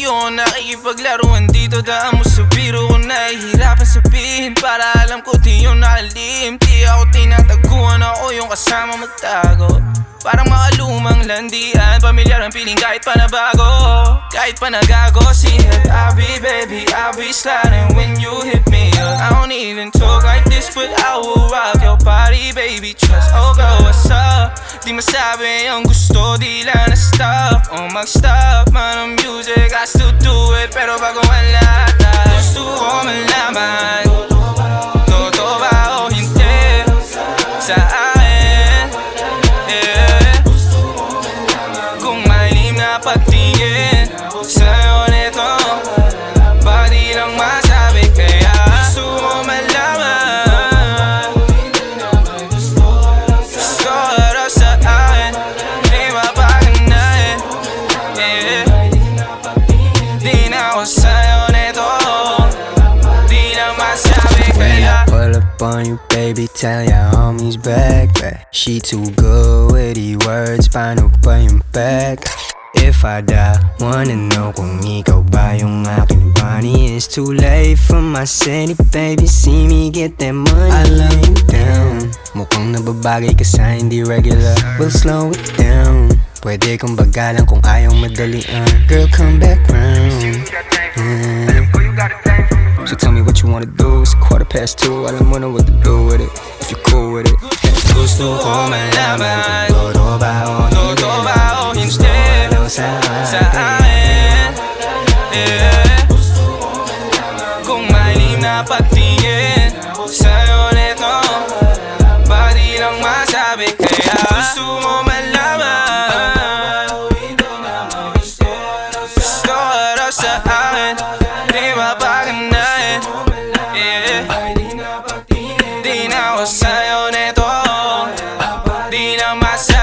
Ayoko nakikipaglaruan dito Daan mo sa biro. Ko nahihirapan sabihin Para alam ko di yun nakalim Di ako tinataguan ako yung kasama magtago. Parang makalumang landian Pamilyar ang piling kahit pa nabago. Kahit pa nagago Si Head I'll be baby I'll be sliding when you hit me up. I don't even talk like this But I will rock your body baby. Trust Oh girl what's up? Di masabi ang gusto Di lang na-stop O mag-stop man ang music I still do it Pero bago ang lahat Gusto ko malaman Totoo ba o hindi Sa akin yeah. Kung malim na patingin up on you, baby, tell your homies back, back. She too good with the words, paano pa yung back? If I die, wanna know kung ikaw ba yung aking bunny It's too late for my city, baby, see me get that money. I love you. Down, mukhang nababagay ka sa hindi regular. We'll slow it down, pwede kong bagalan kung ayaw madalian Girl, come back round. Mm. Past two. I don't know what to do with it. If you're cool with it. gusto ko malaman Todo ba o Totoo ba o hindi Ano sa sa atin? akin yeah. Kung malim na patingin Sa'yo nito di lang masabi Kaya on my side.